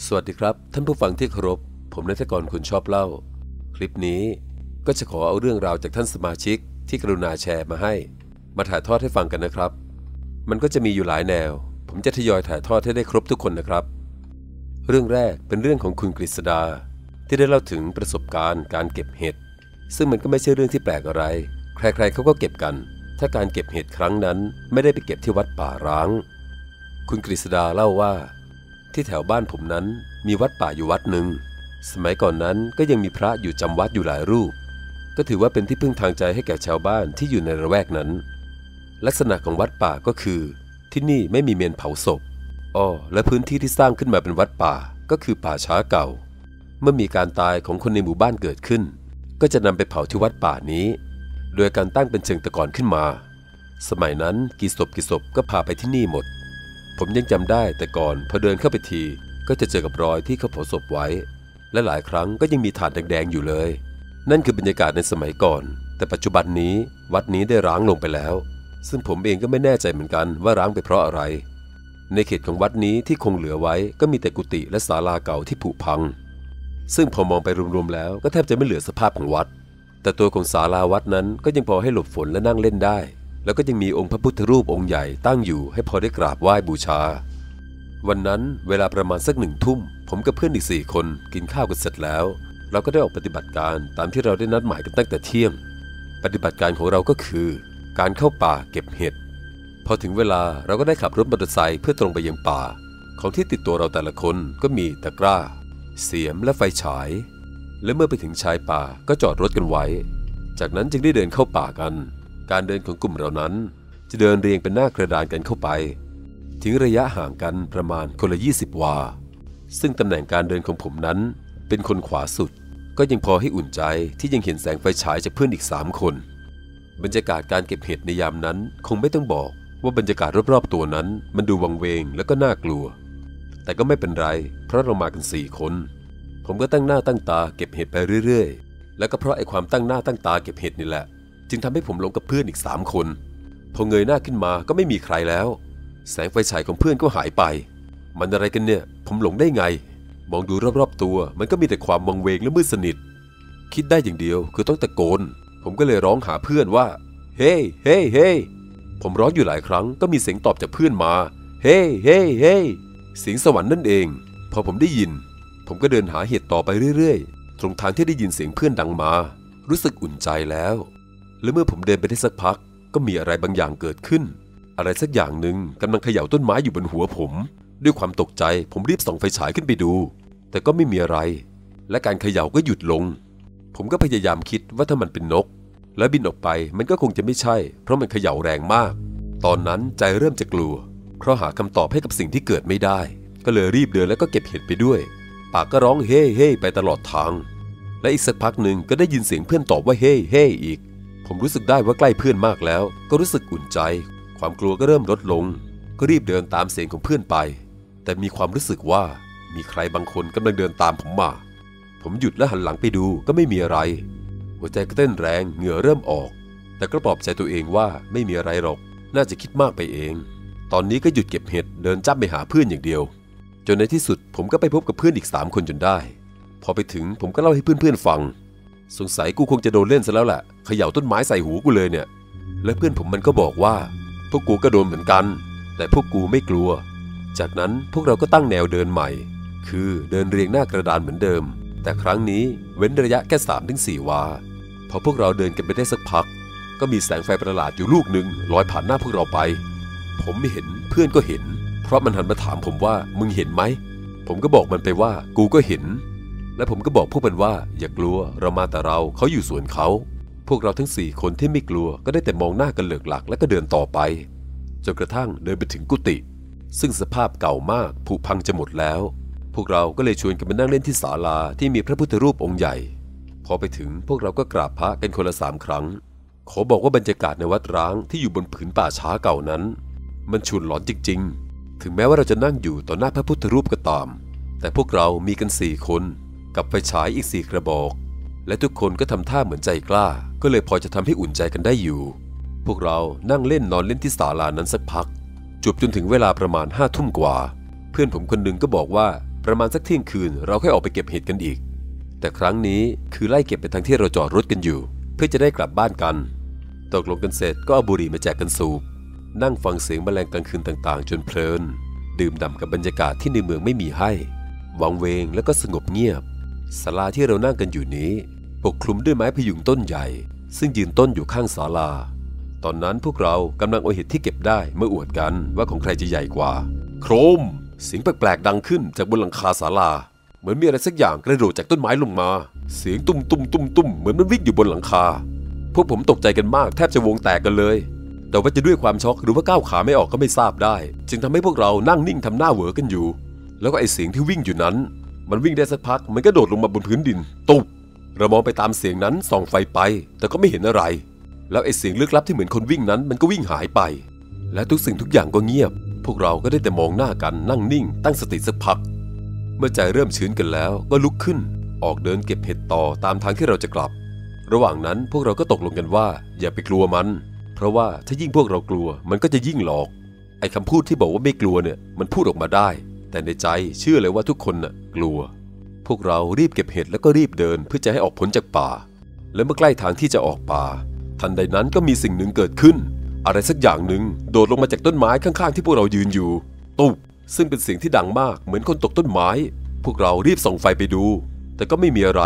สวัสดีครับ ท่านผู้ฟังที่เคารพ ผมนัทกรคุณชอบเล่า คลิปนี้ก็จะขอเอาเรื่องราวจากท่านสมาชิกที่กรุณาแชร์มาให้ มาถ่ายทอดให้ฟังกันนะครับ มันก็จะมีอยู่หลายแนว ผมจะทยอยถ่ายทอดให้ได้ครบทุกคนนะครับ เรื่องแรกเป็นเรื่องของคุณกฤษดา ที่ได้เล่าถึงประสบการณ์การเก็บเห็ด ซึ่งมันก็ไม่ใช่เรื่องที่แปลกอะไร ใครๆเขาก็เก็บกัน ถ้าการเก็บเห็ดครั้งนั้น ไม่ได้ไปเก็บที่วัดป่าร้าง คุณกฤษดาเล่าว่า ที่แถวบ้านผมนั้นมีวัดป่าอยู่วัดหนึ่ง สมัยก่อนนั้นก็ยังมีพระอยู่จำวัดอยู่หลายรูป ก็ถือว่าเป็นที่พึ่งทางใจให้แก่ชาวบ้านที่อยู่ในระแวกนั้น ลักษณะของวัดป่าก็คือ ที่นี่ไม่มีเมนเผาศพอ้อและพื้นที่ที่สร้างขึ้นมาเป็นวัดป่าก็คือป่าช้าเก่า เมื่อมีการตายของคนในหมู่บ้านเกิดขึ้น ก็จะนำไปเผาที่วัดป่านี้ โดยการตั้งเป็นเชิงตะกอนขึ้นมา สมัยนั้นกี่ศพกี่ศพก็พาไปที่นี่หมด ผมยังจำได้แต่ก่อนพอเดินเข้าไปทีก็จะเจอกับรอยที่เขาเผาศพไว้ และหลายครั้งก็ยังมีถาดแดงๆอยู่เลย นั่นคือบรรยากาศในสมัยก่อน แต่ปัจจุบันนี้วัดนี้ได้ร้างลงไปแล้ว ซึ่งผมเองก็ไม่แน่ใจเหมือนกันว่าร้างไปเพราะอะไร ในเขตของวัดนี้ที่คงเหลือไว้ก็มีแต่กุฏิและศาลาเก่าที่ผุพัง ซึ่งพอมองไปรวมๆแล้วก็แทบจะไม่เหลือสภาพของวัด แต่ตัวของศาลาวัดนั้นก็ยังพอให้หลบฝนและนั่งเล่นได้ แล้วก็ยังมีองค์พระพุทธรูปองค์ใหญ่ตั้งอยู่ให้พอได้กราบไหว้บูชา วันนั้นเวลาประมาณสักหนึ่งทุ่ม ผมกับเพื่อนอีกสี่คนกินข้าวกันเสร็จแล้ว เราก็ได้ออกปฏิบัติการตามที่เราได้นัดหมายกันตั้งแต่เที่ยง ปฏิบัติการของเราก็คือ การเข้าป่าเก็บเห็ดพอถึงเวลาเราก็ได้ขับรถมอเตอร์ไซค์เพื่อตรงไปยังป่า ของที่ติดตัวเราแต่ละคนก็มีตะกร้า เสียมและไฟฉาย และเมื่อไปถึงชายป่าก็จอดรถกันไว้ จากนั้นจึงได้เดินเข้าป่ากัน การเดินของกลุ่มเรานั้น จะเดินเรียงเป็นหน้ากระดานกันเข้าไป ถึงระยะห่างกันประมาณคนละ 20 วา ซึ่งตำแหน่งการเดินของผมนั้น เป็นคนขวาสุด ก็ยังพอให้อุ่นใจที่ยังเห็นแสงไฟฉายจากเพื่อนอีก 3 คน บรรยากาศการเก็บเห็ดในยามนั้น คงไม่ต้องบอกว่าบรรยากาศรอบๆตัวนั้น มันดูวังเวงแล้วก็น่ากลัว แต่ก็ไม่เป็นไร เพราะเรามากันสี่คน ผมก็ตั้งหน้าตั้งตาเก็บเห็ดไปเรื่อยๆ แล้วก็เพราะไอ้ความตั้งหน้าตั้งตาเก็บเห็ดนี่แหละ จึงทำให้ผมลงกับเพื่อนอีกสามคน พอเงยหน้าขึ้นมาก็ไม่มีใครแล้ว แสงไฟฉายของเพื่อนก็หายไป มันอะไรกันเนี่ย ผมหลงได้ไง มองดูรอบๆตัวมันก็มีแต่ความวังเวงและมืดสนิท คิดได้อย่างเดียวคือต้องตะโกน ผมก็เลยร้องหาเพื่อนว่า เฮ้เฮ้เฮ้ผมร้องอยู่หลายครั้งก็มีเสียงตอบจากเพื่อนมา เฮ้ เฮ้ เฮ้เสียงสวรรค์นั่นเอง พอผมได้ยิน ผมก็เดินหาเห็ดต่อไปเรื่อยๆ ตรงทางที่ได้ยินเสียงเพื่อนดังมา รู้สึกอุ่นใจแล้ว และเมื่อผมเดินไปได้สักพัก ก็มีอะไรบางอย่างเกิดขึ้น อะไรสักอย่างหนึ่งกำลังเขย่าต้นไม้อยู่บนหัวผม ด้วยความตกใจผมรีบส่องไฟฉายขึ้นไปดู แต่ก็ไม่มีอะไร และการเขย่าก็หยุดลง ผมก็พยายามคิดว่าถ้ามันเป็นนก แล้วบินออกไปมันก็คงจะไม่ใช่ เพราะมันเขย่าแรงมาก ตอนนั้นใจเริ่มจะกลัว เพราะหาคำตอบให้กับสิ่งที่เกิดไม่ได้ ก็เลยรีบเดินแล้วก็เก็บเห็ดไปด้วย ปากก็ร้องเฮ่เฮ่ไปตลอดทาง และอีกสักพักหนึ่งก็ได้ยินเสียงเพื่อนตอบว่าเฮ่เฮ่อีก ผมรู้สึกได้ว่าใกล้เพื่อนมากแล้ว ก็รู้สึกอุ่นใจ ความกลัวก็เริ่มลดลง ก็รีบเดินตามเสียงของเพื่อนไป แต่มีความรู้สึกว่ามีใครบางคนกำลังเดินตามผมมา ผมหยุดและหันหลังไปดูก็ไม่มีอะไร หัวใจก็เต้นแรงเหงื่อเริ่มออก แต่ก็ปลอบใจตัวเองว่าไม่มีอะไรหรอก น่าจะคิดมากไปเอง ตอนนี้ก็หยุดเก็บเห็ดเดินจ้ำไปหาเพื่อนอย่างเดียว จนในที่สุดผมก็ไปพบกับเพื่อนอีกสามคนจนได้ พอไปถึงผมก็เล่าให้เพื่อนๆฟัง สงสัยกูคงจะโดนเล่นซะแล้วแหละเขย่าต้นไม้ใส่หูกูเลยเนี่ย และเพื่อนผมมันก็บอกว่า พวกกูก็โดนเหมือนกัน แต่พวกกูไม่กลัว จากนั้นพวกเราก็ตั้งแนวเดินใหม่ คือเดินเรียงหน้ากระดานเหมือนเดิม แต่ครั้งนี้เว้นระยะแค่3ามถึงสี่วา พอพวกเราเดินกันไปได้สักพัก ก็มีแสงไฟประหลาดอยู่ลูกหนึ่งลอยผ่านหน้าพวกเราไป ผมไม่เห็นเพื่อนก็เห็น เพราะมันหันมาถามผมว่ามึงเห็นไหมผมก็บอกมันไปว่ากูก็เห็น และผมก็บอกพวกมันว่าอย่ากลัวเรามาแต่เราเขาอยู่สวนเขา พวกเราทั้งสี่คนที่ไม่กลัวก็ได้แต่มองหน้ากันเหลือกหลักแล้วก็เดินต่อไปจนกระทั่งเดินไปถึงกุฏิซึ่งสภาพเก่ามากผุพังจะหมดแล้ว พวกเราก็เลยชวนกันไปนั่งเล่นที่ศาลาที่มีพระพุทธรูปองค์ใหญ่ พอไปถึงพวกเราก็กราบพระกันคนละสามครั้ง ขอบอกว่าบรรยากาศในวัดร้างที่อยู่บนผืนป่าช้าเก่านั้น มันชวนหลอนจริง ๆ ถึงแม้ว่าเราจะนั่งอยู่ต่อหน้าพระพุทธรูปก็ตาม แต่พวกเรามีกันสี่คน กับไฟฉายอีกสี่กระบอก และทุกคนก็ทำท่าเหมือนใจกล้า ก็เลยพอจะทำให้อุ่นใจกันได้อยู่ พวกเรานั่งเล่นนอนเล่นที่ศาลานั้นสักพักจบจนถึงเวลาประมาณห้าทุ่มกว่า เพื่อนผมคนหนึ่งก็บอกว่าประมาณสักเที่ยงคืน เราค่อยออกไปเก็บเห็ดกันอีก แต่ครั้งนี้คือไล่เก็บไปทางที่เราจอดรถกันอยู่ เพื่อจะได้กลับบ้านกันตกลงกันเสร็จก็เอาบุหรี่มาแจกกันสูบ นั่งฟังเสียงแมลงกลางคืนต่างๆ จนเพลิน ดื่มด่ำกับบรรยากาศที่ในเมืองไม่มีให้ วังเวงแล้วก็สงบเงียบ ศาลาที่เรานั่งกันอยู่นี้ปกคลุมด้วยไม้พยุงต้นใหญ่ ซึ่งยืนต้นอยู่ข้างศาลา ตอนนั้นพวกเรากำลังเอาเห็ดที่เก็บได้มาอวดกันว่าของใครจะใหญ่กว่า โครมเสียงแปลกๆดังขึ้นจากบนหลังคาศาลา เหมือนมีอะไรสักอย่างกระโดดจากต้นไม้ลงมา เสียงตุ้มตุ้มตุ้มตุ้มเหมือนมันวิ่งอยู่บนหลังคา พวกผมตกใจกันมากแทบจะวงแตกกันเลย แต่ว่าจะด้วยความช็อกหรือว่าก้าวขาไม่ออกก็ไม่ทราบได้ จึงทำให้พวกเรานั่งนิ่งทำหน้าเหวอกันอยู่ แล้วก็ไอเสียงที่วิ่งอยู่นั้น มันวิ่งได้สักพัก มันก็โดดลงมาบนพื้นดิน ตุบเรามองไปตามเสียงนั้นส่องไฟไป แต่ก็ไม่เห็นอะไร แล้วไอ้เสียงลึกลับที่เหมือนคนวิ่งนั้น มันก็วิ่งหายไป และทุกสิ่งทุกอย่างก็เงียบ พวกเราก็ได้แต่มองหน้ากันนั่งนิ่ง ตั้งสติสักพัก เมื่อใจเริ่มชื้นกันแล้วก็ลุกขึ้น ออกเดินเก็บเห็ดต่อตามทางที่เราจะกลับ ระหว่างนั้นพวกเราก็ตกลงกันว่า อย่าไปกลัวมัน เพราะว่าถ้ายิ่งพวกเรากลัวมันก็จะยิ่งหลอก ไอ้คำพูดที่บอกว่าไม่กลัวเนี่ยมันพูดออกมาได้ แต่ในใจเชื่อเลยว่าทุกคนน่ะกลัว พวกเรารีบเก็บเห็ดแล้วก็รีบเดินเพื่อจะให้ออกพ้นจากป่า และเมื่อใกล้ทางที่จะออกป่า ทันใดนั้นก็มีสิ่งหนึ่งเกิดขึ้น อะไรสักอย่างหนึ่งโดดลงมาจากต้นไม้ข้างๆ ที่พวกเรายืนอยู่ ตุ๊บซึ่งเป็นเสียงที่ดังมากเหมือนคนตกต้นไม้ พวกเรารีบส่องไฟไปดู แต่ก็ไม่มีอะไร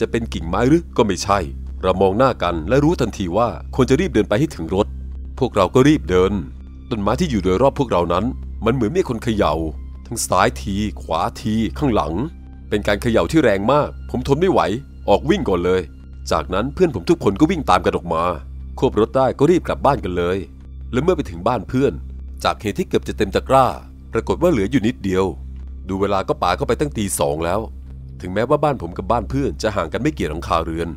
จะเป็นกิ่งไม้หรือก็ไม่ใช่ เรามองหน้ากันและรู้ทันทีว่าควรจะรีบเดินไปให้ถึงรถ พวกเราก็รีบเดิน ต้นไม้ที่อยู่โดยรอบพวกเรานั้น มันเหมือนมีคนเขย่า ทั้งซ้ายที ขวาที ข้างหลัง เป็นการเขย่าที่แรงมาก ผมทนไม่ไหว ออกวิ่งก่อนเลย จากนั้นเพื่อนผมทุกคนก็วิ่งตามกันออกมา ควบรถได้ก็รีบกลับบ้านกันเลย และเมื่อไปถึงบ้านเพื่อน จากเหตุที่เกือบจะเต็มตะกร้า ปรากฏว่าเหลืออยู่นิดเดียว ดูเวลาก็ป่าเข้าไปตั้งตีสองแล้ว ถึงแม้ว่าบ้านผมกับบ้านเพื่อนจะห่างกันไม่กี่หลังคาเรือน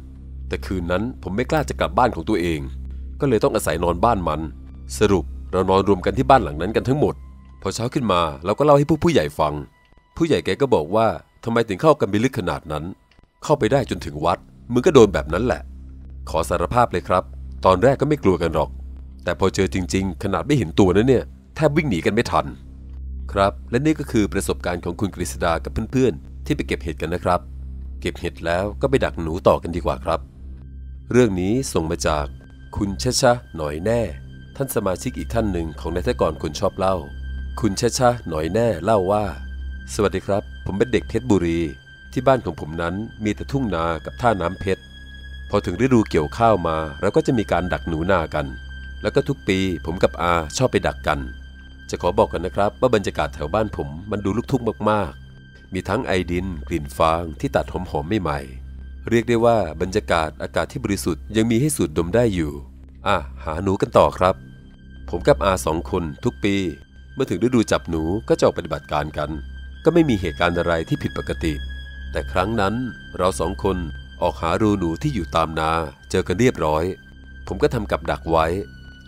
แต่คืนนั้นผมไม่กล้าจะกลับบ้านของตัวเอง ก็เลยต้องอาศัยนอนบ้านมัน สรุปเรานอนรวมกันที่บ้านหลังนั้นกันทั้งหมด พอเช้าขึ้นมาเราก็เล่าให้ผู้ผู้ใหญ่ฟัง ผู้ใหญ่แกก็บอกว่าทำไมถึงเข้ากันไปลึกขนาดนั้น เข้าไปได้จนถึงวัดมึงก็โดนแบบนั้นแหละ ขอสารภาพเลยครับ ตอนแรกก็ไม่กลัวกันหรอก แต่พอเจอจริง ๆ ขนาดไม่เห็นตัวนั้นเนี่ยแทบวิ่งหนีกันไม่ทัน ครับ และนี่ก็คือประสบการณ์ของคุณกฤษดากับเพื่อนๆ ที่ไปเก็บเห็ดกันนะครับ เก็บเห็ดแล้วก็ไปดักหนูต่อกันดีกว่าครับ เรื่องนี้ส่งมาจากคุณชะชะหน่อยแน่ ท่านสมาชิกอีกท่านหนึ่งของนายทกรคนชอบเล่า คุณชะชะหน่อยแน่เล่าว่า สวัสดีครับ ผมเป็นเด็กเพชรบุรี ที่บ้านของผมนั้นมีแต่ทุ่งนากับท่าน้ำเพชร พอถึงฤดูเกี่ยวข้าวมาเราก็จะมีการดักหนูนากัน แล้วก็ทุกปีผมกับอาชอบไปดักกัน จะขอบอกกันนะครับ ว่าบรรยากาศแถวบ้านผมมันดูลุกทุ่งมากๆ มีทั้งไอดิน กลิ่นฟางที่ตัดหอมๆใหม่ๆเรียกได้ว่าบรรยากาศอากาศที่บริสุทธิ์ยังมีให้สูดดมได้อยู่อะหาหนูกันต่อครับ ผมกับอาสองคนทุกปี เมื่อถึงฤดูจับหนูก็จะออกปฏิบัติการกัน ก็ไม่มีเหตุการณ์อะไรที่ผิดปกติ แต่ครั้งนั้นเราสองคนออกหารูหนูที่อยู่ตามนา เจอกันเรียบร้อย ผมก็ทำกับดักไว้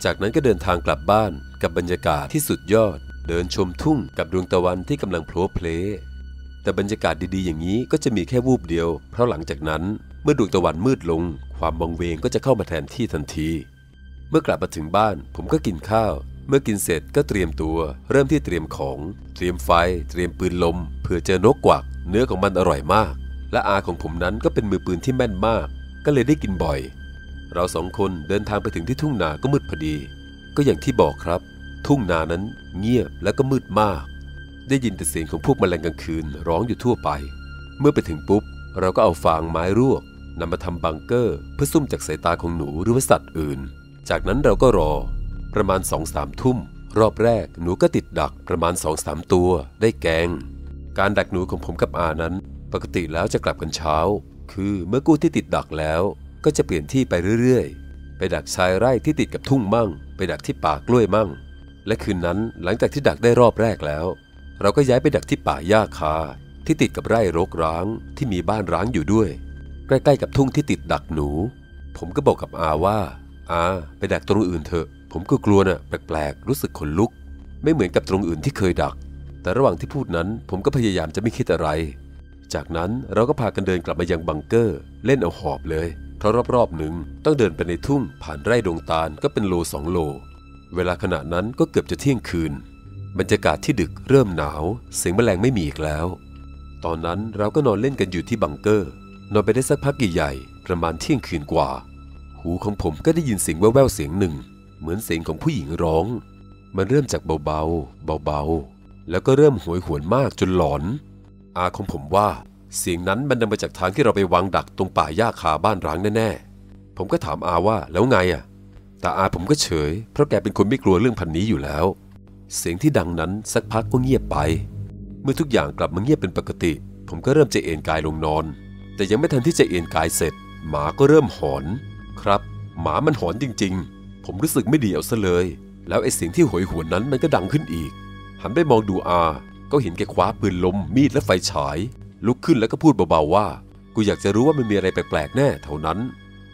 จากนั้นก็เดินทางกลับบ้านกับบรรยากาศที่สุดยอด เดินชมทุ่งกับดวงตะวันที่กำลังโผล่เพลแต่บรรยากาศดีๆ อย่างนี้ก็จะมีแค่วูบเดียว เพราะหลังจากนั้นเมื่อดวงตะวันมืดลง ความวังเวงก็จะเข้ามาแทนที่ทันที เมื่อกลับมาถึงบ้าน ผมก็กินข้าว เมื่อกินเสร็จก็เตรียมตัว เริ่มที่เตรียมของ เตรียมไฟ เตรียมปืนลมเผื่อเจอนกกวัก เนื้อของมันอร่อยมาก และอาของผมนั้นก็เป็นมือปืนที่แม่นมาก ก็เลยได้กินบ่อย เราสองคนเดินทางไปถึงที่ทุ่งนาก็มืดพอดี ก็อย่างที่บอกครับ ทุ่งนานั้นเงียบและก็มืดมาก ได้ยินแต่เสียงของพวกแมลงกลางคืนร้องอยู่ทั่วไป เมื่อไปถึงปุ๊บ เราก็เอาฟางไม้รวกนำมาทำบังเกอร์ เพื่อซุ่มจากสายตาของหนูหรือว่าสัตว์อื่น จากนั้นเราก็รอ ประมาณสองสามทุ่ม รอบแรกหนูก็ติดดักประมาณสองสามตัว ได้แกง การดักหนูของผมกับอานั้น ปกติแล้วจะกลับกันเช้า คือเมื่อกู้ที่ติดดักแล้ว ก็จะเปลี่ยนที่ไปเรื่อยๆ ไปดักชายไร่ที่ติดกับทุ่งมั่ง ไปดักที่ป่ากล้วยมั่ง และคืนนั้นหลังจากที่ดักได้รอบแรกแล้ว เราก็ย้ายไปดักที่ป่าหญ้าคา ที่ติดกับไร่รกร้างที่มีบ้านร้างอยู่ด้วยใกล้ๆกับทุ่งที่ติดดักหนู ผมก็บอกกับอาว่า อาไปดักตรงอื่นเถอะ ผมก็กลัวน่ะแปลกๆ รู้สึกขนลุก ไม่เหมือนกับตรงอื่นที่เคยดัก แต่ระหว่างที่พูดนั้น ผมก็พยายามจะไม่คิดอะไร จากนั้นเราก็พากันเดินกลับมายังบังเกอร์ เล่นเอาหอบเลย เพราะรอบๆหนึ่งต้องเดินไปในทุ่งผ่านไร่ดงตาลก็เป็นโลสองโล เวลาขณะนั้นก็เกือบจะเที่ยงคืน บรรยากาศที่ดึกเริ่มหนาว เสียงแมลงไม่มีอีกแล้ว ตอนนั้นเราก็นอนเล่นกันอยู่ที่บังเกอร์ นอนไปได้สักพักใหญ่ๆประมาณเที่ยงคืนกว่า หูของผมก็ได้ยินเสียงแว่วๆเสียงหนึ่ง เหมือนเสียงของผู้หญิงร้อง มันเริ่มจากเบาๆ เบาๆ แล้วก็เริ่มหวยหวนมากจนหลอน อาของผมว่า เสียงนั้นมันดังมาจากทางที่เราไปวางดักตรงป่าหญ้าคาบ้านร้างแน่ๆ ผมก็ถามอาว่าแล้วไงอะ แต่อาผมก็เฉย เพราะแกเป็นคนไม่กลัวเรื่องพันนี้อยู่แล้ว เสียงที่ดังนั้นสักพักก็เงียบไป เมื่อทุกอย่างกลับมาเงียบเป็นปกติ ผมก็เริ่มจะเอนกายลงนอน แต่ยังไม่ทันที่จะเอนกายเสร็จ หมาก็เริ่มหอน ครับ หมามันหอนจริง ๆ ผมรู้สึกไม่ดีเอาซะเลย แล้วไอ้เสียงที่โหยหวนนั้นมันก็ดังขึ้นอีก หันไปมองดูอา ก็เห็นแกคว้าปืนลม มีดและไฟฉาย ลุกขึ้นแล้วก็พูดเบาๆว่า กูอยากจะรู้ว่ามันมีอะไรแปลกๆแน่เท่านั้น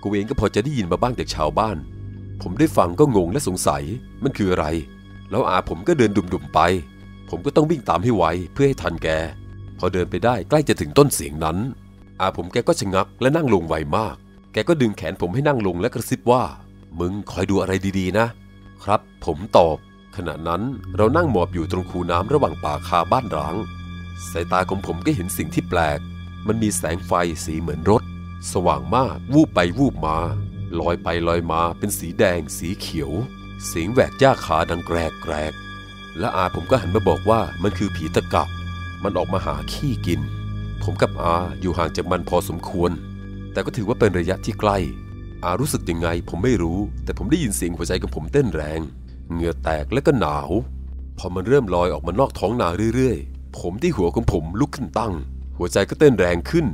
กูเองก็พอจะได้ยินมาบ้างจากชาวบ้าน ผมได้ฟังก็งงและสงสัย มันคืออะไร แล้วอาผมก็เดินดุ่มๆไป ผมก็ต้องวิ่งตามให้ไวเพื่อให้ทันแก พอเดินไปได้ใกล้จะถึงต้นเสียงนั้น อาผมแกก็ชะงักและนั่งลงไวมาก แกก็ดึงแขนผมให้นั่งลงและกระซิบว่า มึงคอยดูอะไรดีๆนะ ครับ ผมตอบ ขณะนั้นเรานั่งหมอบอยู่ตรงคูน้ำระหว่างป่าคาบ้านร้าง สายตาของผมก็เห็นสิ่งที่แปลก มันมีแสงไฟสีเหมือนรถ สว่างมากวูบไปวูบมา ลอยไปลอยมาเป็นสีแดง สีเขียว เสียงแหวกหญ้าขาดังแกรกแกรกและอาผมก็หันมาบอกว่ามันคือผีตะกะมันออกมาหาขี้กิน ผมกับอาอยู่ห่างจากมันพอสมควร แต่ก็ถือว่าเป็นระยะที่ใกล้ อารู้สึกยังไงผมไม่รู้ แต่ผมได้ยินเสียงหัวใจของผมเต้นแรง เหงื่อแตกและก็หนาว พอมันเริ่มลอยออกมานอกท้องนาเรื่อยๆ ผมที่หัวของผมลุกขึ้นตั้ง หัวใจก็เต้นแรงขึ้น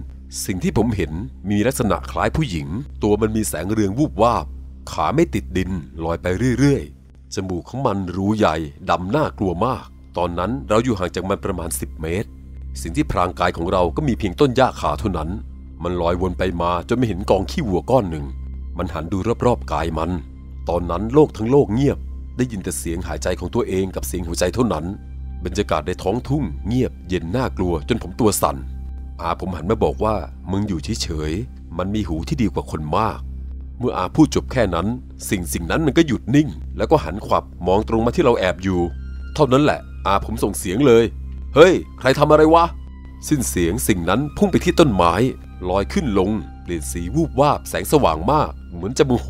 สิ่งที่ผมเห็นมีลักษณะคล้ายผู้หญิง ตัวมันมีแสงเรืองวูบวาบ ขาไม่ติดดินลอยไปเรื่อยๆ จมูกของมันรูใหญ่ดำน่ากลัวมาก ตอนนั้นเราอยู่ห่างจากมันประมาณ 10 เมตร สิ่งที่พรางกายของเราก็มีเพียงต้นหญ้าขาเท่านั้น มันลอยวนไปมาจนไม่เห็นกองขี้วัวก้อนหนึ่ง มันหันดูรอบๆกายมัน ตอนนั้นโลกทั้งโลกเงียบ ได้ยินแต่เสียงหายใจของตัวเองกับเสียงหัวใจเท่านั้น บรรยากาศในท้องทุ่งเงียบเย็นน่ากลัวจนผมตัวสั่น อาผมหันมาบอกว่ามึงอยู่เฉยๆ มันมีหูที่ดีกว่าคนมาก เมื่ออาพูดจบแค่นั้น สิ่งสิ่งนั้นมันก็หยุดนิ่ง แล้วก็หันขวับมองตรงมาที่เราแอบอยู่ เท่านั้นแหละ อาผมส่งเสียงเลย เฮ้ย ใครทำอะไรวะ สิ้นเสียงสิ่งนั้นพุ่งไปที่ต้นไม้ลอยขึ้นลง เปลี่ยนสีวูบวาบแสงสว่างมาก เหมือนจะโมโห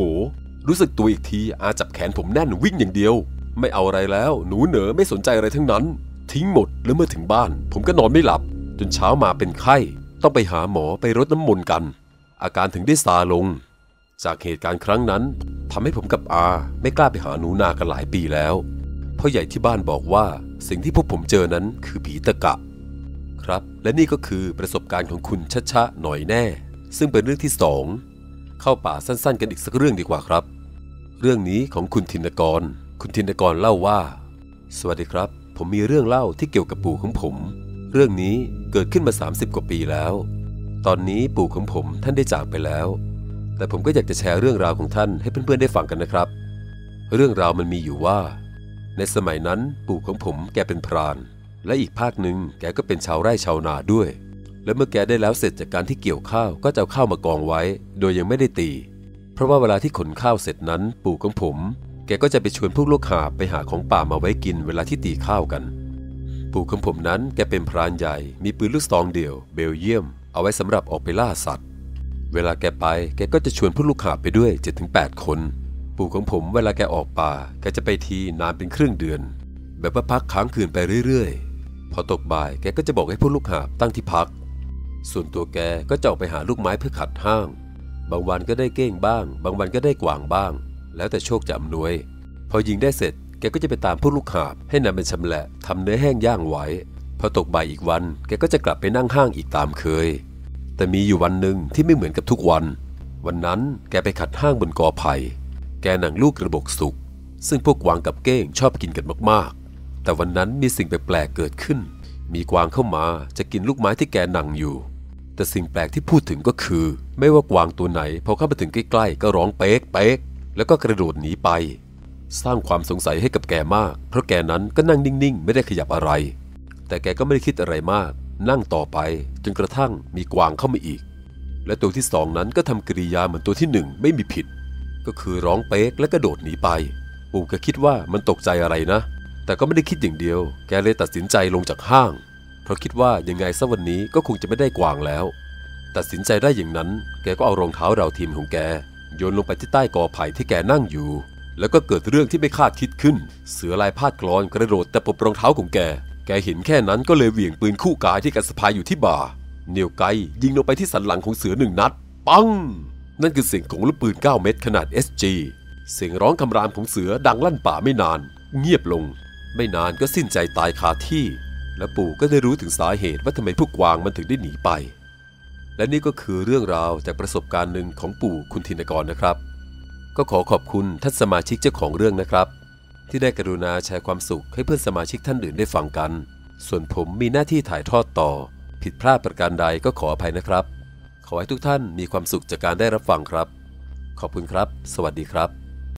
รู้สึกตัวอีกทีอาจับแขนผมแน่นวิ่งอย่างเดียว ไม่เอาอะไรแล้ว หนูเหนอไม่สนใจอะไรทั้งนั้น ทิ้งหมดแล้วเมื่อถึงบ้าน ผมก็นอนไม่หลับ จนเช้ามาเป็นไข้ ต้องไปหาหมอไปรดน้ำมนต์กัน อาการถึงได้ซาลง จากเหตุการณ์ครั้งนั้นทำให้ผมกับอาไม่กล้าไปหาหนูนากันหลายปีแล้วพ่อใหญ่ที่บ้านบอกว่าสิ่งที่พวกผมเจอนั้นคือผีตะกะ ครับ และนี่ก็คือประสบการณ์ของคุณชะชะหน่อยแน่ ซึ่งเป็นเรื่องที่สองเข้าป่าสั้นๆ กันอีกสักเรื่องดีกว่าครับ เรื่องนี้ของคุณธินกร คุณธินกรเล่าว่า สวัสดีครับ ผมมีเรื่องเล่าที่เกี่ยวกับปู่ของผม เรื่องนี้เกิดขึ้นมา 30 กว่าปีแล้ว ตอนนี้ปู่ของผมท่านได้จากไปแล้ว แต่ผมก็อยากจะแชร์เรื่องราวของท่านให้เพื่อนๆได้ฟังกันนะครับ เรื่องราวมันมีอยู่ว่า ในสมัยนั้นปู่ของผมแกเป็นพราน และอีกภาคหนึ่งแกก็เป็นชาวไร่ชาวนาด้วย และเมื่อแกได้แล้วเสร็จจากการที่เกี่ยวข้าวก็จะเอาข้าวมากองไว้ โดยยังไม่ได้ตี เพราะว่าเวลาที่ขนข้าวเสร็จนั้นปู่ของผม แกก็จะไปชวนพวกลูกหาไปหาของป่ามาไว้กินเวลาที่ตีข้าวกัน ปู่ของผมนั้นแกเป็นพรานใหญ่ มีปืนลูกซองเดี่ยวเบลเยียม เอาไว้สำหรับออกไปล่าสัตว์ เวลาแกไปแกก็จะชวนพวกลูกหาไปด้วย 7-8 คน ปู่ของผมเวลาแกออกป่าแกจะไปทีนานเป็นครึ่งเดือน แบบว่าพักค้างคืนไปเรื่อยๆ พอตกบ่ายแกก็จะบอกให้พวกลูกหาตั้งที่พัก ส่วนตัวแกก็จะออกไปหาลูกไม้เพื่อขัดห้าง บางวันก็ได้เก้งบ้าง บางวันก็ได้กวางบ้าง แล้วแต่โชคจะอำนวย พอยิงได้เสร็จแกก็จะไปตามพวกลูกหาบให้นำเป็นชำแหละทำเนื้อแห้งย่างไว้ พอตกบ่ายอีกวัน แกก็จะกลับไปนั่งห้างอีกตามเคย แต่มีอยู่วันหนึ่งที่ไม่เหมือนกับทุกวัน วันนั้นแกไปขัดห้างบนกอไผ่แกหนังลูกกระบอกสุก ซึ่งพวกกวางกับเก้งชอบกินกันมากๆ แต่วันนั้นมีสิ่งแปลกๆเกิดขึ้น มีกวางเข้ามาจะกินลูกไม้ที่แกหนังอยู่ แต่สิ่งแปลกที่พูดถึงก็คือ ไม่ว่ากวางตัวไหนพอเข้ามาถึงใกล้ๆ ก็ร้องเป๊กเป๊กแล้วก็กระโดดหนีไป สร้างความสงสัยให้กับแกมาก เพราะแกนั้นก็นั่งนิ่งๆ ไม่ได้ขยับอะไร แต่แกก็ไม่ได้คิดอะไรมาก นั่งต่อไปจนกระทั่งมีกวางเข้ามาอีก และตัวที่สองนั้นก็ทำกริยาเหมือนตัวที่หนึ่งไม่มีผิด ก็คือร้องเป๊กและกระโดดหนีไปปู่ก็คิดว่ามันตกใจอะไรนะ แต่ก็ไม่ได้คิดอย่างเดียว แกเลยตัดสินใจลงจากห้าง ราะคิดว่ายังไงสักวันนี้ก็คงจะไม่ได้กวางแล้ว ตัดสินใจได้อย่างนั้น แกก็เอารองเท้าเราทีมของแก โยนลงไปที่ใต้กอไผ่ที่แกนั่งอยู่ แล้วก็เกิดเรื่องที่ไม่คาดคิดขึ้น เสือลายพาดกรอนกระโดดแต่ปบรองเท้าของแก แกเห็นแค่นั้นก็เลยเหวี่ยงปืนคู่กายที่แกสะพายอยู่ที่บ่าเหนียวไกยิงลงไปที่สันหลังของเสือหนึ่งนัด ปัง นั่นคือเสียงของลูกปืน 9 เม็ดขนาด SG เสียงร้องคำรามของเสือดังลั่นป่าไม่นาน เงียบลง ไม่นานก็สิ้นใจตายคาที่ และปู่ก็ได้รู้ถึงสาเหตุว่าทำไมพวกกวางมันถึงได้หนีไป และนี่ก็คือเรื่องราวจากประสบการณ์หนึ่งของปู่คุณธินกรนะครับ ก็ขอขอบคุณท่านสมาชิกเจ้าของเรื่องนะครับ ที่ได้กรุณาแชร์ความสุขให้เพื่อนสมาชิกท่านอื่นได้ฟังกัน ส่วนผมมีหน้าที่ถ่ายทอดต่อ ผิดพลาดประการใดก็ขออภัยนะครับ ขอให้ทุกท่านมีความสุขจากการได้รับฟังครับ ขอบคุณครับ สวัสดีครับ